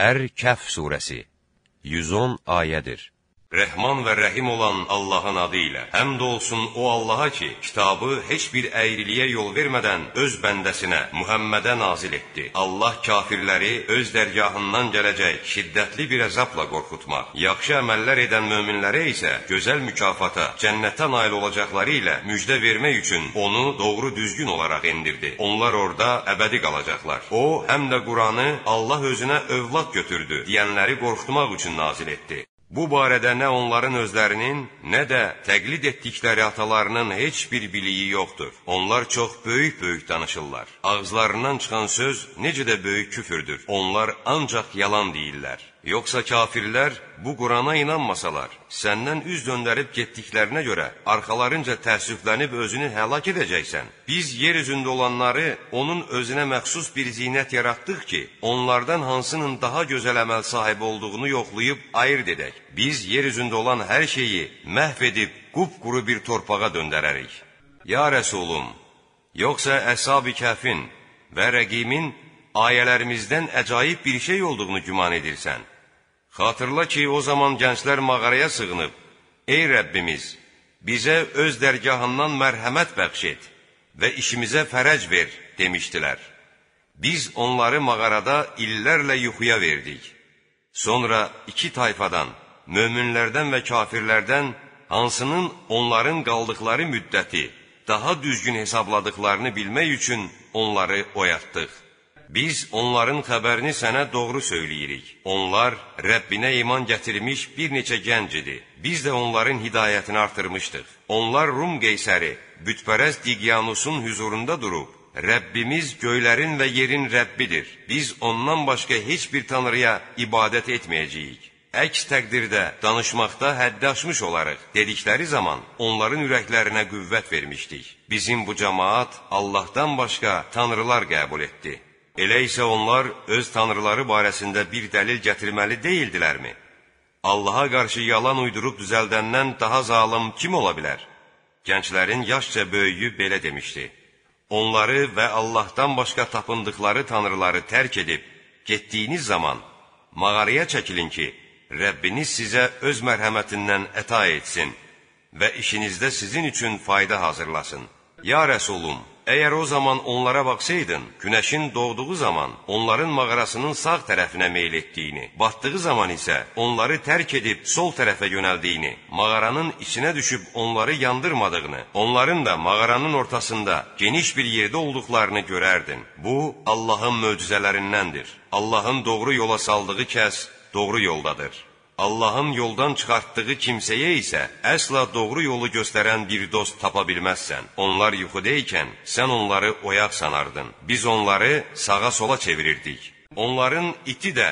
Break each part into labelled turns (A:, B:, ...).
A: Ər-Kəf surəsi 110 ayədir. Rəhman və Rəhim olan Allahın adı ilə. Həmd olsun o Allaha ki, kitabı heç bir əyriliyə yol vermədən öz bəndəsinə, Muhammədə nazil etdi. Allah kafirləri öz dərgahından gələcək şiddətli bir əzabla qorxutmaq, yaxşı əməllər edən möminlərə isə gözəl mükafata, cənnətə nail olacaqları ilə müjdə vermək üçün onu doğru düzgün olaraq endirdi. Onlar orada əbədi qalacaqlar. O, həm də Quranı Allah özünə övlad götürdü deyənləri qorxutmaq üçün nazil etdi. Bu barədə nə onların özlərinin, nə də təqlid etdikləri atalarının heç bir biliyi yoxdur. Onlar çox böyük-böyük danışırlar. Ağızlarından çıxan söz necə də böyük küfürdür. Onlar ancaq yalan deyirlər. Yoxsa kafirlər bu Qurana inanmasalar, səndən üz döndərib getdiklərinə görə arxalarınca təəssüflənib özünü həlak edəcəksən. Biz yer üzündə olanları onun özünə məxsus bir zinət yaratdıq ki, onlardan hansının daha gözəl əməl sahibi olduğunu yoxlayıb ayırt edək. Biz yer üzündə olan hər şeyi məhv edib qupquru bir torpağa döndərərik. Ya Rəsulum, yoxsa Əshab-ı Kəhfin və Rəqimin ayələrimizdən əcaib bir şey olduğunu güman edirsən. Xatırla ki, o zaman gənclər mağaraya sığınıb, Ey Rəbbimiz, bizə öz dərgahından mərhəmət bəxş et və işimizə fərəc ver, demişdilər. Biz onları mağarada illərlə yuxuya verdik. Sonra iki tayfadan, möminlərdən və kafirlərdən hansının onların qaldıqları müddəti daha düzgün hesabladıqlarını bilmək üçün onları oyatdıq. Biz onların xəbərini sənə doğru söyləyirik. Onlar Rəbbinə iman gətirmiş bir neçə gənc idi. Biz də onların hidayətini artırmışdıq. Onlar Rum qeysəri, bütpərəst Diqyanusun huzurunda durub, Rəbbimiz göylərin və yerin Rəbbidir. Biz ondan başqa heç bir tanrıya ibadət etməyəcəyik. Əks təqdirdə danışmaqda həddi aşmış olarıq dedikləri zaman onların ürəklərinə qüvvət vermişdik. Bizim bu cəmaat Allahdan başqa tanrılar qəbul etdi. Elə isə onlar öz tanrıları barəsində bir dəlil gətirməli deyildilərmi? Allaha qarşı yalan uydurub düzəldəndən daha zalım kim ola bilər? Gənclərin yaşca böyüyü belə demişdi. Onları və Allahdan başqa tapındıqları tanrıları tərk edib, getdiyiniz zaman mağaraya çəkilin ki, Rəbbiniz sizə öz mərhəmətindən əta etsin və işinizdə sizin üçün fayda hazırlasın. Ya Rəsulum, Əgər o zaman onlara baxsaydın, günəşin doğduğu zaman onların mağarasının sağ tərəfinə meyl etdiyini, batdığı zaman isə onları tərk edib sol tərəfə yönəldiyini, mağaranın içinə düşüb onları yandırmadığını, onların da mağaranın ortasında geniş bir yerdə olduqlarını görərdin. Bu, Allahın möcüzələrindəndir. Allahın doğru yola saldığı kəs doğru yoldadır. Allahın yoldan çıxartdığı kimsəyə isə əsla doğru yolu göstərən bir dost tapa bilməzsən. Onlar yuxudaykən sən onları oyaq sanardın. Biz onları sağa-sola çevirirdik. Onların iti də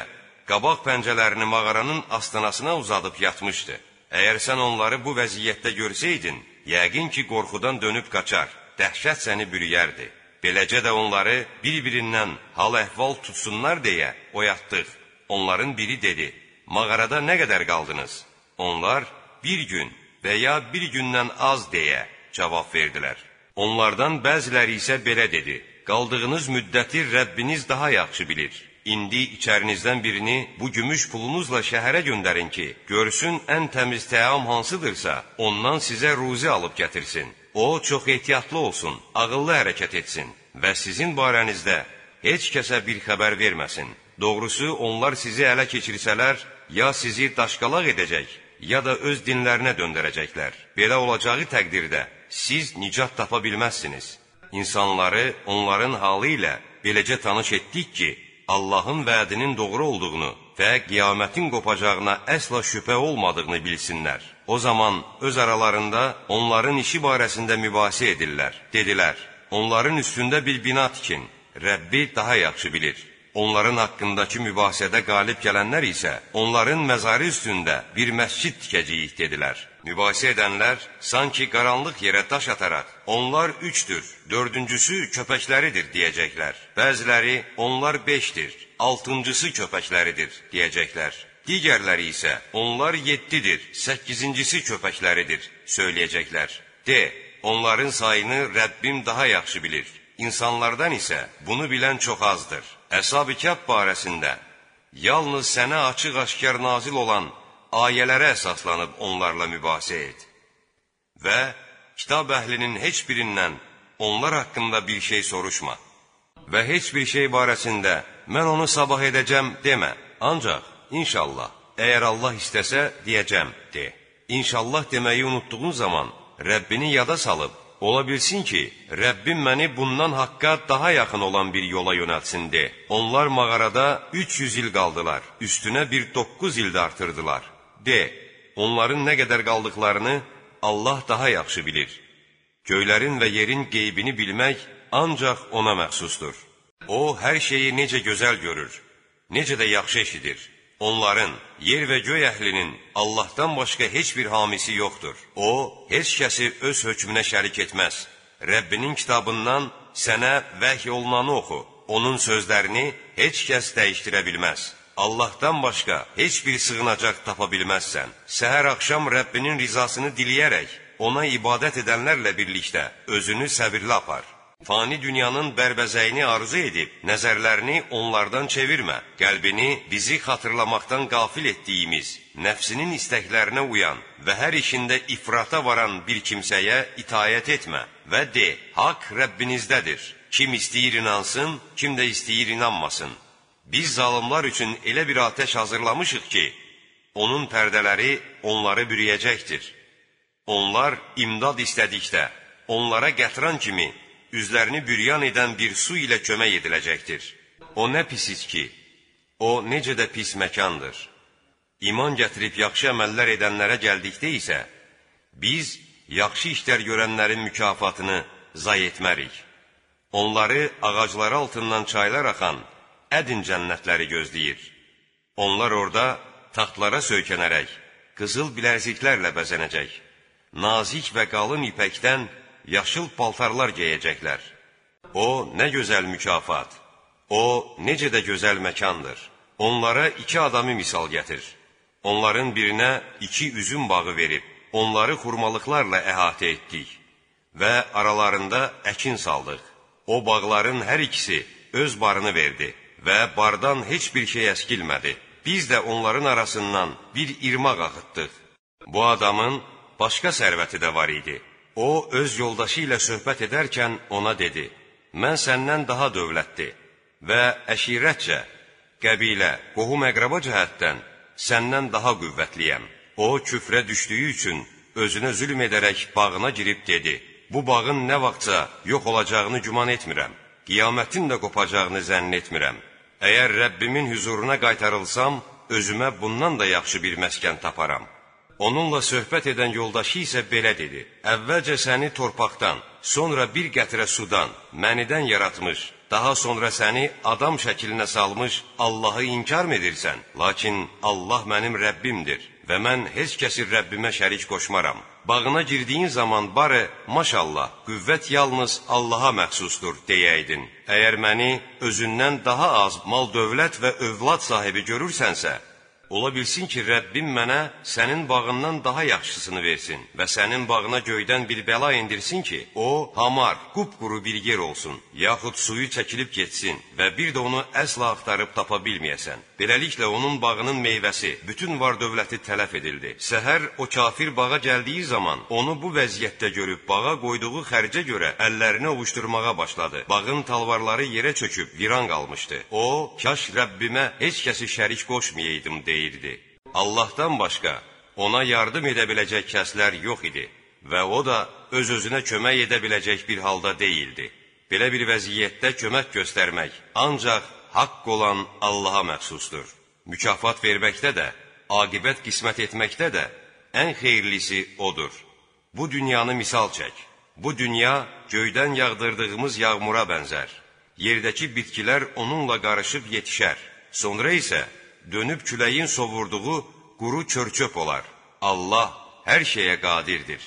A: qabaq pəncələrini mağaranın astanasına uzadıb yatmışdı. Əgər sən onları bu vəziyyətdə görsəydin, yəqin ki, qorxudan dönüb qaçar, dəhşət səni bürüyərdi. Beləcə də onları bir-birindən hal-əhval tutsunlar deyə oyatdıq. Onların biri dedi, mağarada nə qədər qaldınız? Onlar, bir gün və ya bir gündən az deyə cavab verdilər. Onlardan bəziləri isə belə dedi, qaldığınız müddəti Rəbbiniz daha yaxşı bilir. İndi içərinizdən birini bu gümüş pulunuzla şəhərə göndərin ki, görsün ən təmiz təam hansıdırsa, ondan sizə ruzi alıb gətirsin. O, çox ehtiyatlı olsun, ağıllı hərəkət etsin və sizin barənizdə heç kəsə bir xəbər verməsin. Doğrusu, onlar sizi ələ keçirsələr, ya sizi daşqalaq edəcək, ya da öz dinlərinə döndərəcəklər. Belə olacağı təqdirdə siz nicat tapa bilməzsiniz. İnsanları onların halı ilə beləcə tanış etdik ki, Allahın vədinin doğru olduğunu və qiyamətin qopacağına əsla şübhə olmadığını bilsinlər. O zaman öz aralarında onların işi barəsində mübahisə edirlər. Dedilər, onların üstündə bir bina tikin, Rəbbi daha yaxşı bilir. Onların haqqındakı mübahisədə qalib gələnlər isə onların məzarı üstündə bir məscid tikəcəyik dedilər. Mübahisə edənlər sanki qaranlıq yerə daş ataraq, onlar üçdür, dördüncüsü köpəkləridir deyəcəklər. Bəziləri onlar beşdir, altıncısı köpəkləridir deyəcəklər. Digərləri isə onlar yeddidir, səkkizincisi köpəkləridir söyləyəcəklər. De, onların sayını Rəbbim daha yaxşı bilir. İnsanlardan isə bunu bilən çox azdır. Əshab-ı Kəhf barəsində Yalnız sənə açıq-aşkar nazil olan ayələrə əsaslanıb onlarla mübahisə et. Və kitab əhlinin heç birindən onlar haqqında bir şey soruşma. Və heç bir şey barəsində mən onu sabah edəcəm demə. Ancaq inşallah, əgər Allah istəsə deyəcəm de. İnşallah deməyi unutduğun zaman Rəbbini yada salıb Ola bilsin ki, Rəbbim məni bundan haqqa daha yaxın olan bir yola yönəltsin de. Onlar mağarada 300 il qaldılar, üstünə bir 9 ildə artırdılar. De, onların nə qədər qaldıqlarını Allah daha yaxşı bilir. Göylərin və yerin qeybini bilmək ancaq ona məxsusdur. O, hər şeyi necə gözəl görür, necə də yaxşı eşidir. Onların, yer və göy əhlinin Allahdan başqa heç bir hamisi yoxdur. O, heç kəsi öz hökmünə şərik etməz. Rəbbinin kitabından sənə vəhy olunanı oxu. Onun sözlərini heç kəs dəyişdirə bilməz. Allahdan başqa heç bir sığınacaq tapa bilməzsən. Səhər axşam Rəbbinin rizasını diləyərək, ona ibadət edənlərlə birlikdə özünü səbirli apar. Fani dünyanın bərbəzəyini arzu edib, nəzərlərini onlardan çevirmə. Qəlbini bizi xatırlamaqdan qafil etdiyimiz, nəfsinin istəklərinə uyan və hər işində ifrata varan bir kimsəyə itayət etmə və de, haqq Rəbbinizdədir. Kim istəyir inansın, kim də istəyir inanmasın. Biz zalimlar üçün elə bir atəş hazırlamışıq ki, onun pərdələri onları bürüyəcəkdir. Onlar imdad istədikdə, onlara gətran kimi üzlərini büryan edən bir su ilə kömək ediləcəkdir. O nə pisiz ki, o necə də pis məkandır. İman gətirib yaxşı əməllər edənlərə gəldikdə isə, biz yaxşı işlər görənlərin mükafatını zay etmərik. Onları ağacları altından çaylar axan ədin cənnətləri gözləyir. Onlar orada taxtlara söykənərək, qızıl bilərziklərlə bəzənəcək, nazik və qalın ipəkdən yaşıl paltarlar geyəcəklər. O, nə gözəl mükafat! O, necə də gözəl məkandır! Onlara iki adamı misal gətir. Onların birinə iki üzüm bağı verib, onları xurmalıqlarla əhatə etdik və aralarında əkin saldıq. O bağların hər ikisi öz barını verdi və bardan heç bir şey əskilmədi. Biz də onların arasından bir irmaq axıtdıq. Bu adamın başqa sərvəti də var idi. O, öz yoldaşı ilə söhbət edərkən ona dedi, mən səndən daha dövlətli və əşirətcə, qəbilə, qohum əqraba cəhətdən səndən daha qüvvətliyəm. O, küfrə düşdüyü üçün özünə zülm edərək bağına girib dedi, bu bağın nə vaxtsa yox olacağını güman etmirəm, qiyamətin də qopacağını zənn etmirəm. Əgər Rəbbimin hüzuruna qaytarılsam, özümə bundan da yaxşı bir məskən taparam.'' Onunla söhbət edən yoldaşı isə belə dedi: Əvvəlcə səni torpaqdan, sonra bir qətrə sudan, mənidən yaratmış, daha sonra səni adam şəklinə salmış Allahı inkar edirsən? Lakin Allah mənim Rəbbimdir və mən heç kəsi Rəbbimə şərik qoşmaram. Bağına girdiyin zaman barı, maşallah, qüvvət yalnız Allaha məxsusdur deyəydin. Əgər məni özündən daha az mal dövlət və övlad sahibi görürsənsə, Ola bilsin ki, Rəbbim mənə sənin bağından daha yaxşısını versin və sənin bağına göydən bir bəla indirsin ki, o, hamar, qupquru bir yer olsun, yaxud suyu çəkilib getsin və bir də onu əsla axtarıb tapa bilməyəsən. Beləliklə, onun bağının meyvəsi, bütün var dövləti tələf edildi. Səhər o kafir bağa gəldiyi zaman, onu bu vəziyyətdə görüb bağa qoyduğu xərcə görə əllərini ovuşturmağa başladı. Bağın talvarları yerə çöküb, viran qalmışdı. O, kaş Rəbbimə heç kəsi şərik qoşmayaydım, deyir deyirdi. Allahdan başqa ona yardım edə biləcək kəslər yox idi və o da öz-özünə kömək edə biləcək bir halda deyildi. Belə bir vəziyyətdə kömək göstərmək ancaq haqq olan Allaha məxsusdur. Mükafat verməkdə də, aqibət qismət etməkdə də ən xeyirlisi odur. Bu dünyanı misal çək. Bu dünya göydən yağdırdığımız yağmura bənzər. Yerdəki bitkilər onunla qarışıb yetişər. Sonra isə dönüb küləyin sovurduğu quru çörçöp olar. Allah hər şeyə qadirdir.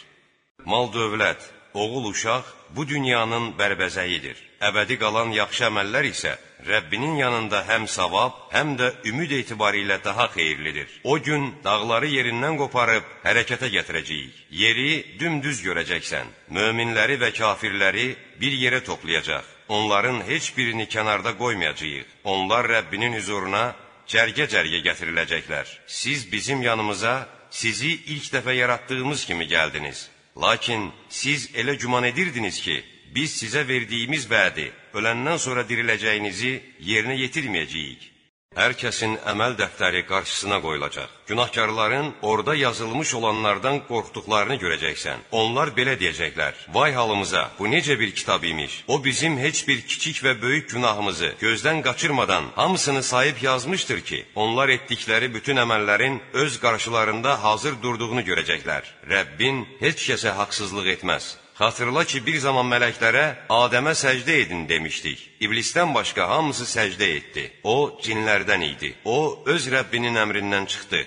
A: Mal dövlət, oğul uşaq bu dünyanın bərbəzəyidir. Əbədi qalan yaxşı əməllər isə Rəbbinin yanında həm savab, həm də ümid etibarilə daha xeyirlidir. O gün dağları yerindən qoparıb hərəkətə gətirəcəyik. Yeri dümdüz görəcəksən. Möminləri və kafirləri bir yerə toplayacaq. Onların heç birini kənarda qoymayacağıq. Onlar Rəbbinin huzuruna cərgə-cərgə gətiriləcəklər. Siz bizim yanımıza sizi ilk dəfə yaratdığımız kimi gəldiniz. Lakin siz elə güman edirdiniz ki, biz sizə verdiyimiz vədi öləndən sonra diriləcəyinizi yerinə yetirməyəcəyik. Hər kəsin əməl dəftəri qarşısına qoyulacaq. Günahkarların orada yazılmış olanlardan qorxduqlarını görəcəksən. Onlar belə deyəcəklər: Vay halımıza, bu necə bir kitab imiş? O bizim heç bir kiçik və böyük günahımızı gözdən qaçırmadan hamısını sayıb yazmışdır ki, onlar etdikləri bütün əməllərin öz qarşılarında hazır durduğunu görəcəklər. Rəbbin heç kəsə haqsızlıq etməz. Xatırla ki, bir zaman mələklərə Adəmə səcdə edin demişdik. İblisdən başqa hamısı səcdə etdi. O, cinlərdən idi. O, öz Rəbbinin əmrindən çıxdı.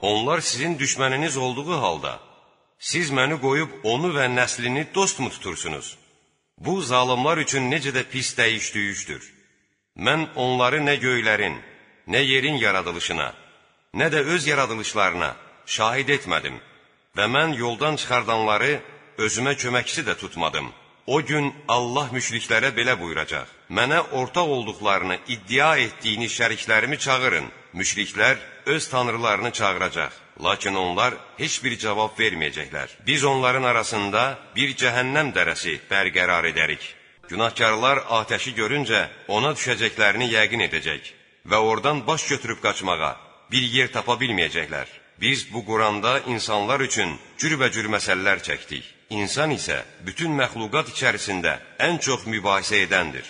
A: Onlar sizin düşməniniz olduğu halda, siz məni qoyub onu və nəslini dostmu tutursunuz? Bu, zalimlar üçün necə də pis dəyişdüyüşdür. Mən onları nə göylərin, nə yerin yaradılışına, nə də öz yaradılışlarına şahid etmədim və mən yoldan çıxardanları özümə köməkçi də tutmadım. O gün Allah müşriklərə belə buyuracaq: Mənə ortaq olduqlarını iddia etdiyini şəriklərimi çağırın. Müşriklər öz tanrılarını çağıracaq, lakin onlar heç bir cavab verməyəcəklər. Biz onların arasında bir cəhənnəm dərəsi bərqərar edərik. Günahkarlar atəşi görüncə ona düşəcəklərini yəqin edəcək və oradan baş götürüb qaçmağa bir yer tapa bilməyəcəklər. Biz bu Quranda insanlar üçün cürbəcür məsələlər çəkdik. İnsan isə bütün məxluqat içərisində ən çox mübahisə edəndir.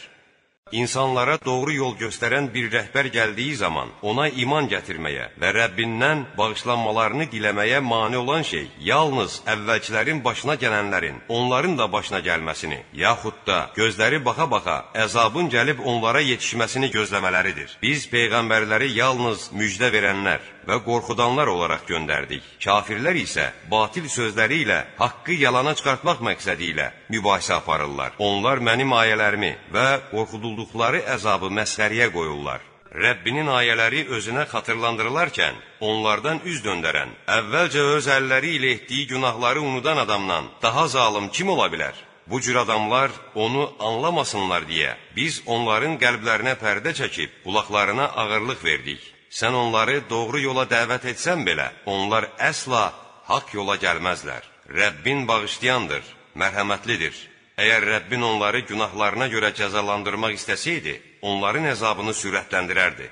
A: İnsanlara doğru yol göstərən bir rəhbər gəldiyi zaman ona iman gətirməyə və Rəbbindən bağışlanmalarını diləməyə mane olan şey yalnız əvvəlkilərin başına gələnlərin, onların da başına gəlməsini, yaxud da gözləri baxa-baxa əzabın gəlib onlara yetişməsini gözləmələridir. Biz peyğəmbərləri yalnız müjdə verənlər və qorxudanlar olaraq göndərdik. Kafirlər isə batil sözləri ilə haqqı yalana çıxartmaq məqsədi ilə mübahisə aparırlar. Onlar mənim ayələrimi və qorxudulduqlarını olduqları əzabı məsxəriyə qoyurlar. Rəbbinin ayələri özünə xatırlandırılarkən, onlardan üz döndərən, əvvəlcə öz əlləri ilə etdiyi günahları unudan adamdan daha zalım kim ola bilər? Bu cür adamlar onu anlamasınlar deyə, biz onların qəlblərinə pərdə çəkib, qulaqlarına ağırlıq verdik. Sən onları doğru yola dəvət etsən belə, onlar əsla haqq yola gəlməzlər. Rəbbin bağışlayandır, mərhəmətlidir. Əgər Rəbbin onları günahlarına görə cəzalandırmaq istəsəydi, onların əzabını sürətləndirərdi.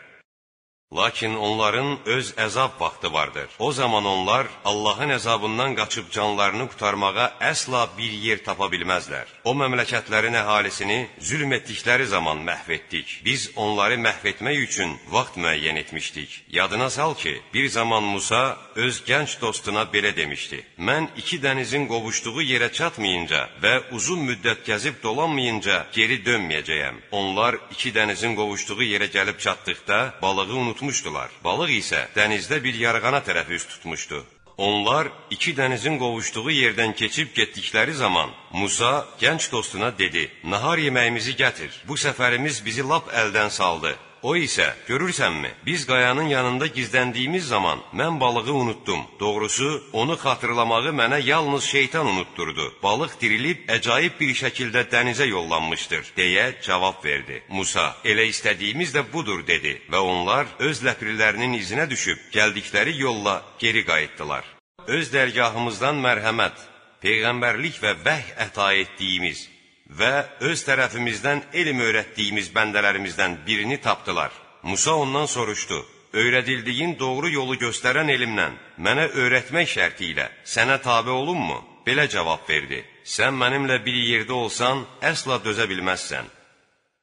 A: Lakin onların öz əzab vaxtı vardır. O zaman onlar Allahın əzabından qaçıb canlarını qurtarmağa əsla bir yer tapa bilməzlər. O məmləkətlərin əhalisini zülm etdikləri zaman məhv etdik. Biz onları məhv etmək üçün vaxt müəyyən etmişdik. Yadına sal ki, bir zaman Musa öz gənc dostuna belə demişdi. Mən iki dənizin qovuşduğu yerə çatmayınca və uzun müddət gəzib dolanmayınca geri dönməyəcəyəm. Onlar iki dənizin qovuşduğu yerə gəlib çatdıqda balığı unutmuşlar unutmuşdular. Balıq isə dənizdə bir yarğana tərəf üst tutmuşdu. Onlar iki dənizin qovuşduğu yerdən keçib getdikləri zaman Musa gənc dostuna dedi: "Nahar yeməyimizi gətir. Bu səfərimiz bizi lap əldən saldı. O isə, görürsənmi, biz qayanın yanında gizləndiyimiz zaman mən balığı unutdum. Doğrusu, onu xatırlamağı mənə yalnız şeytan unutturdu. Balıq dirilib əcaib bir şəkildə dənizə yollanmışdır, deyə cavab verdi. Musa, elə istədiyimiz də budur, dedi və onlar öz ləpirlərinin izinə düşüb, gəldikləri yolla geri qayıtdılar. Öz dərgahımızdan mərhəmət, peyğəmbərlik və vəh əta etdiyimiz və öz tərəfimizdən elm öyrətdiyimiz bəndələrimizdən birini tapdılar. Musa ondan soruşdu, öyrədildiyin doğru yolu göstərən elmlə mənə öyrətmək şərti ilə sənə tabi olunmu? Belə cavab verdi, sən mənimlə bir yerdə olsan, əsla dözə bilməzsən.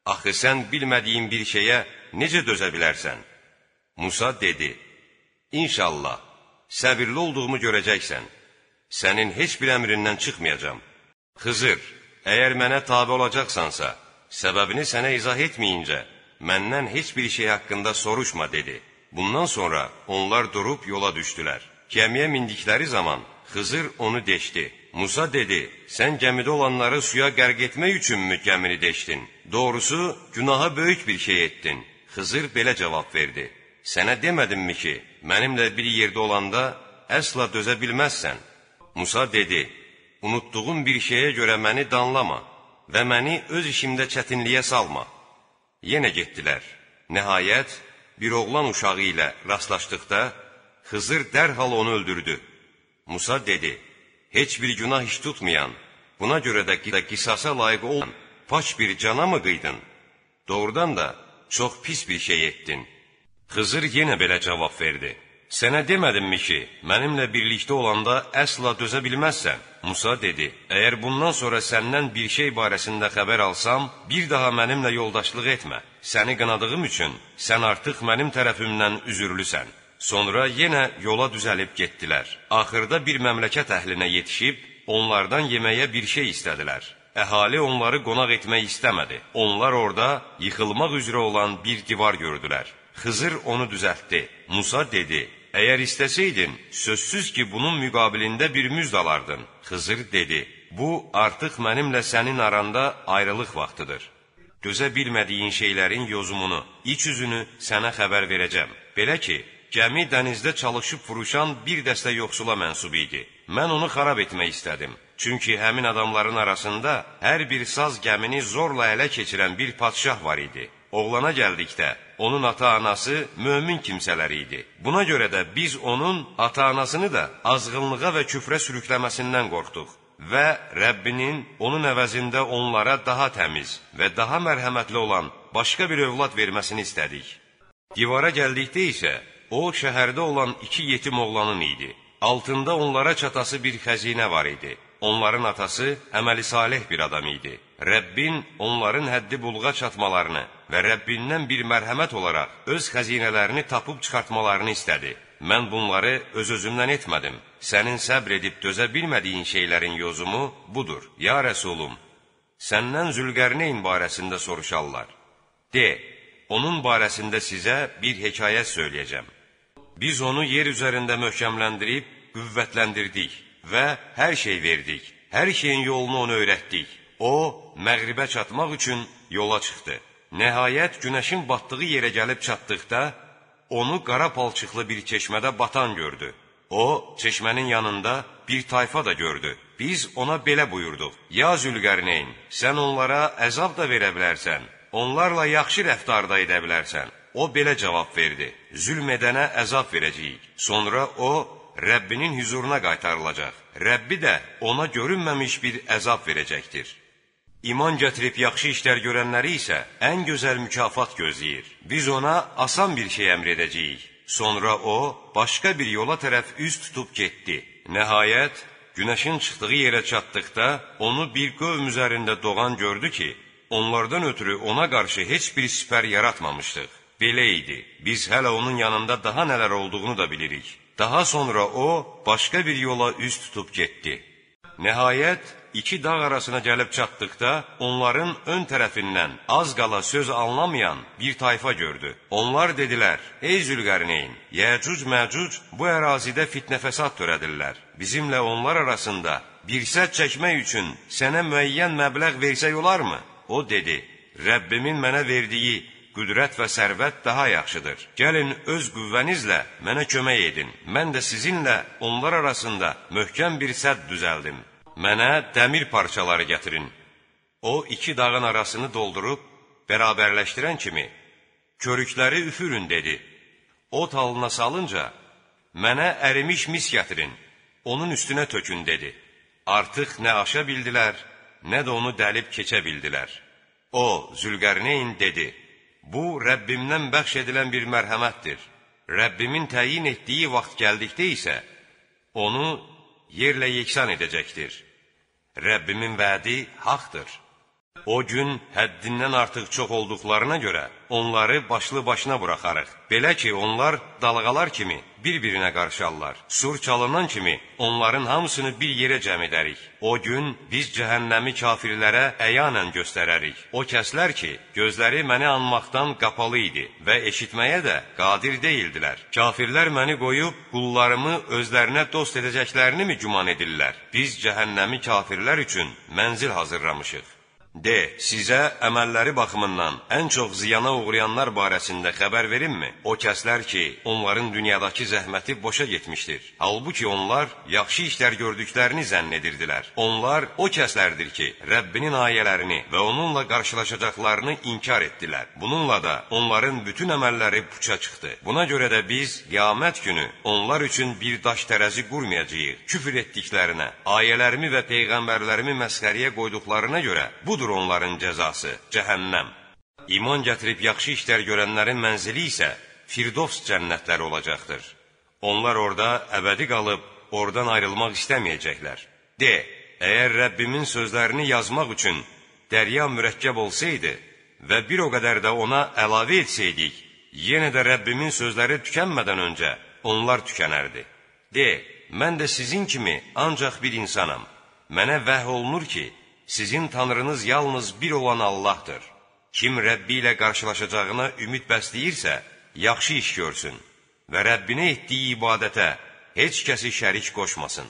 A: Axı sən bilmədiyin bir şeyə necə dözə bilərsən? Musa dedi, İnşallah, səbirli olduğumu görəcəksən, sənin heç bir əmrindən çıxmayacam. Xızır, Əgər mənə tabi olacaqsansa, səbəbini sənə izah etməyincə, məndən heç bir şey haqqında soruşma, dedi. Bundan sonra onlar durub yola düşdülər. Gəmiyə mindikləri zaman Xızır onu deşdi. Musa dedi, sən gəmidə olanları suya qərq etmək üçünmü gəmini deşdin? Doğrusu, günaha böyük bir şey etdin. Xızır belə cavab verdi. Sənə demədimmi ki, mənimlə bir yerdə olanda əsla dözə bilməzsən? Musa dedi, unutduğum bir şeyə görə məni danlama və məni öz işimdə çətinliyə salma. Yenə getdilər. Nəhayət, bir oğlan uşağı ilə rastlaşdıqda, Xızır dərhal onu öldürdü. Musa dedi, heç bir günah iş tutmayan, buna görə də qisasa layiq olan paç bir cana mı qıydın? Doğrudan da çox pis bir şey etdin. Xızır yenə belə cavab verdi. Sənə demədimmi ki, mənimlə birlikdə olanda əsla dözə bilməzsən? Musa dedi, əgər bundan sonra səndən bir şey barəsində xəbər alsam, bir daha mənimlə yoldaşlıq etmə. Səni qınadığım üçün sən artıq mənim tərəfimdən üzürlüsən. Sonra yenə yola düzəlib getdilər. Axırda bir məmləkət əhlinə yetişib, onlardan yeməyə bir şey istədilər. Əhali onları qonaq etmək istəmədi. Onlar orada yıxılmaq üzrə olan bir divar gördülər. Xızır onu düzəltdi. Musa dedi, Əgər istəsəydin, sözsüz ki, bunun müqabilində bir müzd alardın. Xızır dedi, bu artıq mənimlə sənin aranda ayrılıq vaxtıdır. Dözə bilmədiyin şeylərin yozumunu, iç üzünü sənə xəbər verəcəm. Belə ki, gəmi dənizdə çalışıb vuruşan bir dəstə yoxsula mənsub idi. Mən onu xarab etmək istədim. Çünki həmin adamların arasında hər bir saz gəmini zorla ələ keçirən bir padşah var idi. Oğlana gəldikdə, onun ata-anası mömin kimsələr idi. Buna görə də biz onun ata-anasını da azğınlığa və küfrə sürükləməsindən qorxduq və Rəbbinin onun əvəzində onlara daha təmiz və daha mərhəmətli olan başqa bir övlad verməsini istədik. Divara gəldikdə isə, o şəhərdə olan iki yetim oğlanın idi. Altında onlara çatası bir xəzinə var idi. Onların atası əməli salih bir adam idi. Rəbbin onların həddi bulğa çatmalarını və Rəbbindən bir mərhəmət olaraq öz xəzinələrini tapıb çıxartmalarını istədi. Mən bunları öz-özümdən etmədim. Sənin səbr edib dözə bilmədiyin şeylərin yozumu budur. Ya Rəsulum, səndən Zülqərneyn barəsində soruşarlar. De, onun barəsində sizə bir hekayət söyləyəcəm. Biz onu yer üzərində möhkəmləndirib, qüvvətləndirdik və hər şey verdik. Hər şeyin yolunu ona öyrətdik. O, məğribə çatmaq üçün yola çıxdı. Nəhayət günəşin batdığı yerə gəlib çatdıqda, onu qara palçıqlı bir çeşmədə batan gördü. O, çeşmənin yanında bir tayfa da gördü. Biz ona belə buyurduq. Ya Zülqərneyn, sən onlara əzab da verə bilərsən, onlarla yaxşı rəftar da edə bilərsən. O belə cavab verdi. Zülm edənə əzab verəcəyik. Sonra o, Rəbbinin hüzuruna qaytarılacaq. Rəbbi də ona görünməmiş bir əzab verəcəkdir. İman gətirib yaxşı işlər görənləri isə ən gözəl mükafat gözləyir. Biz ona asan bir şey əmr edəcəyik. Sonra o, başqa bir yola tərəf üz tutub getdi. Nəhayət, günəşin çıxdığı yerə çatdıqda, onu bir qövm üzərində doğan gördü ki, onlardan ötürü ona qarşı heç bir sipər yaratmamışdıq. Belə idi, biz hələ onun yanında daha nələr olduğunu da bilirik. Daha sonra o, başqa bir yola üz tutub getdi. Nəhayət, iki dağ arasına gəlib çatdıqda, onların ön tərəfindən az qala söz anlamayan bir tayfa gördü. Onlar dedilər, ey Zülqərneyn, Yəcuc Məcuc bu ərazidə fitnə fəsad törədirlər. Bizimlə onlar arasında bir sədd çəkmək üçün sənə müəyyən məbləğ versək olarmı? O dedi, Rəbbimin mənə verdiyi qüdrət və sərvət daha yaxşıdır. Gəlin öz qüvvənizlə mənə kömək edin. Mən də sizinlə onlar arasında möhkəm bir sədd düzəldim. Mənə dəmir parçaları gətirin. O, iki dağın arasını doldurub, bərabərləşdirən kimi, körükləri üfürün, dedi. O talına salınca, mənə ərimiş mis gətirin, onun üstünə tökün, dedi. Artıq nə aşa bildilər, nə də onu dəlib keçə bildilər. O, Zülqərneyn dedi, Bu, Rəbbimdən bəxş edilən bir mərhəmətdir. Rəbbimin təyin etdiyi vaxt gəldikdə isə, onu yerlə yeksan edəcəkdir. Rəbbimin vədi haqdır. O gün həddindən artıq çox olduqlarına görə onları başlı başına buraxarıq. Belə ki, onlar dalğalar kimi bir-birinə qarşıarlar. Sur çalınan kimi onların hamısını bir yerə cəm edərik. O gün biz cəhənnəmi kafirlərə əyanən göstərərik. O kəslər ki, gözləri məni anmaqdan qapalı idi və eşitməyə də qadir deyildilər. Kafirlər məni qoyub qullarımı özlərinə dost edəcəklərini mi güman edirlər? Biz cəhənnəmi kafirlər üçün mənzil hazırlamışıq. De, sizə əməlləri baxımından ən çox ziyana uğrayanlar barəsində xəbər verimmi? O kəslər ki, onların dünyadakı zəhməti boşa getmişdir. Halbuki onlar yaxşı işlər gördüklərini zənn edirdilər. Onlar o kəslərdir ki, Rəbbinin ayələrini və onunla qarşılaşacaqlarını inkar etdilər. Bununla da onların bütün əməlləri puça çıxdı. Buna görə də biz qiyamət günü onlar üçün bir daş tərəzi qurmayacağıq. Küfr etdiklərinə, ayələrimi və peyğəmbərlərimi məsxəriyə qoyduqlarına görə budur budur onların cəzası, cəhənnəm. İman gətirib yaxşı işlər görənlərin mənzili isə Firdovs cənnətləri olacaqdır. Onlar orada əbədi qalıb, oradan ayrılmaq istəməyəcəklər. De, əgər Rəbbimin sözlərini yazmaq üçün dərya mürəkkəb olsaydı və bir o qədər də ona əlavə etsəydik, yenə də Rəbbimin sözləri tükənmədən öncə onlar tükənərdi. De, mən də sizin kimi ancaq bir insanam. Mənə vəh olunur ki, sizin tanrınız yalnız bir olan Allahdır. Kim Rəbbi ilə qarşılaşacağına ümid bəsləyirsə, yaxşı iş görsün və Rəbbinə etdiyi ibadətə heç kəsi şərik qoşmasın.